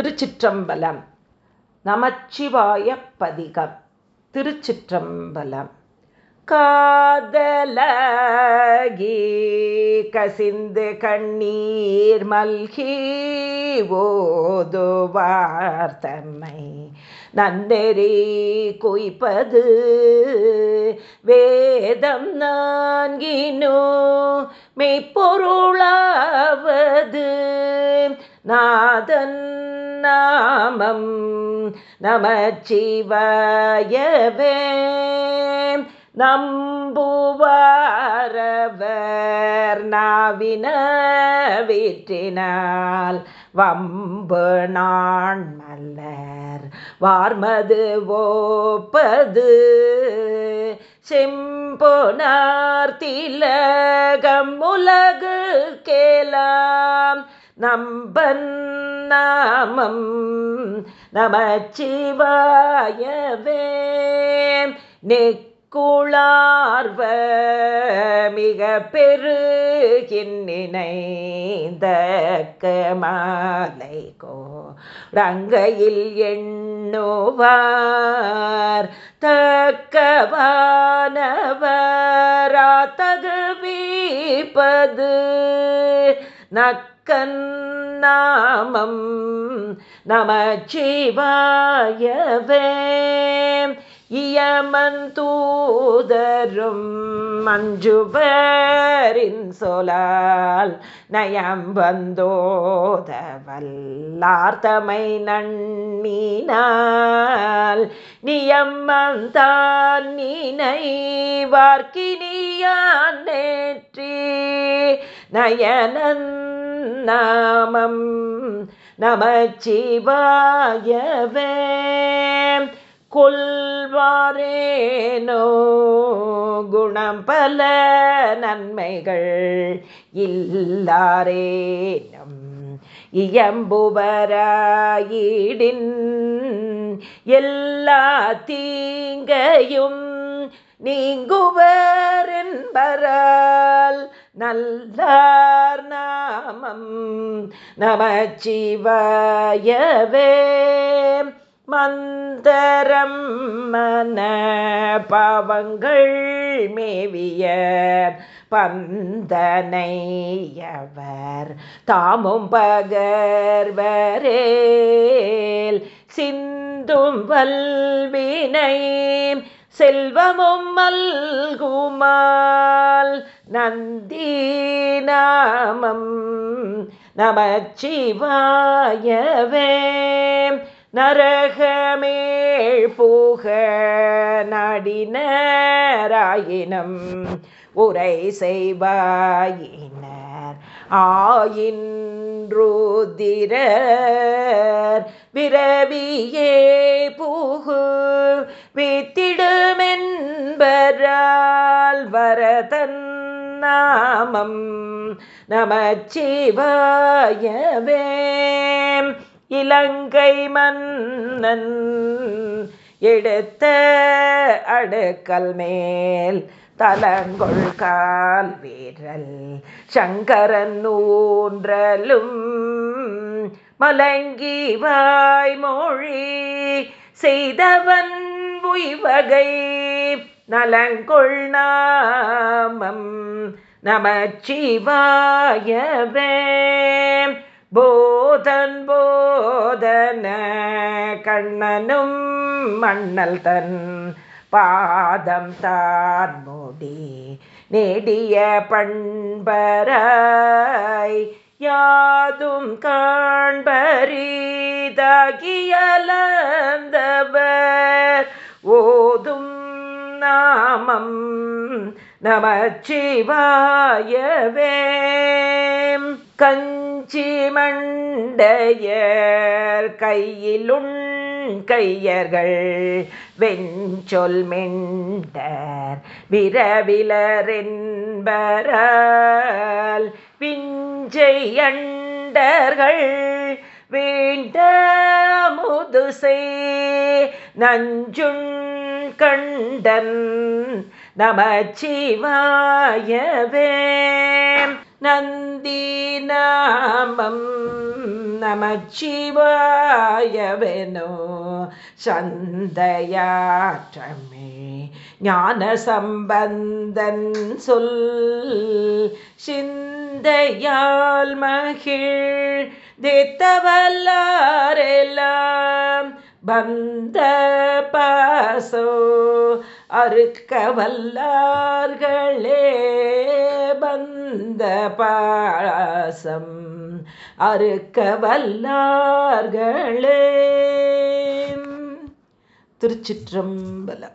திருச்சிற்றம்பலம். நமச்சிவாய பதிகம். திருச்சிற்றம்பலம். காதலகி கசிந்து கண்ணீர் மல்கி ஓதுவார்த்தம்மை. நன்னெறி குய்ப்பது வேதம் நான்கினோ. மெய்ப்பொருளாவது நாதன் நாமம் நமச்சிவாயவே. நம்புவாரவர் நாவினவிற்றினால் வம்பு நான் மல்லர் வார்மது ஓப்பது. செம்பொனார்த்திலகம் உலகு கேலாம் நம்பன் நாமம் நமச்சிவாயவே. நெக்குளார்வ மிக பெருகின்னினைந்த மாலை ரங்கையில் எண்ணுவார். தக்கவானவரா தகுவிப்பது தக்கவானவராத்தகுவிப்பது கண்ணாமம் நாமம் நமச்சிவாயவே. இயமன் தூதரும் மஞ்சுவரின் சொலால் நயம் வந்தோதவல்லார்த்தமை நன்னினால் நியம்மந்தான் நினைவார்க்கினியான் நேற்றி. நயனன் நாமம் நமச்சிவாயவே. கொள்வாரேனோ குணம் பல நன்மைகள் இல்லாரேனம். இயம்புவராயிடின் எல்லா தீங்கையும் நீங்குவர் என்பரால் நல்லார் நாமம் நமச்சிவாயவே. மந்தரம் மன பாவங்கள் மேவிய பந்தனையவர் தாமும் பகர்வரேல் சிந்தும் வல்வினை செல்வமும் மல்குமால் நந்தி நாமம் நமச்சிவாயவே. நரகமேழ் பூக நடினராயினம் உரை செய்வாயினர் ஆயின்றுதிரர் விரவியே பூகு வித்திடுமென்பரால் நாமம் நமச்சிவாயவே. இலங்கை மன்னன் எடுத்த அடுக்கல் மேல் தலங்கொள் கால் வீரல் சங்கரன் ஊன்றலும் மலங்கி வாய்மொழி செய்தவன் உய்வகை. நலங்கொள் நாமம் நமச்சிவாயவே. போதன் போதன கண்ணனும் மண்ணல் தன் பாதம் தான் மூடி நெடிய பண்பராய் யாதும் காண்பரீதாகியலந்தவர். ஓதும் நாமம் நமச்சிவாயவே. கஞ்சி மண்டையர் கையிலுண் கையர்கள் வெஞ்சொல் மெண்டர் விரவிலரென்பரால் விஞ்சை அண்டர்கள் வேண்ட முதுசை நஞ்சுண் கண்டன் நமச்சிவாயவே. நந்தி நாமம் நமச்சிவாயவெனோ. சந்தையாற்றமே ஞான சம்பந்தன் சொல். சிந்தையால் மகிழ் தேத்தவல்லாரெல்லாம். பந்த பாசோ அறுக்க வல்லார்களே பந்த பாசம். அறுக்க வல்லார்களே திருச்சிற்றம்பலம்.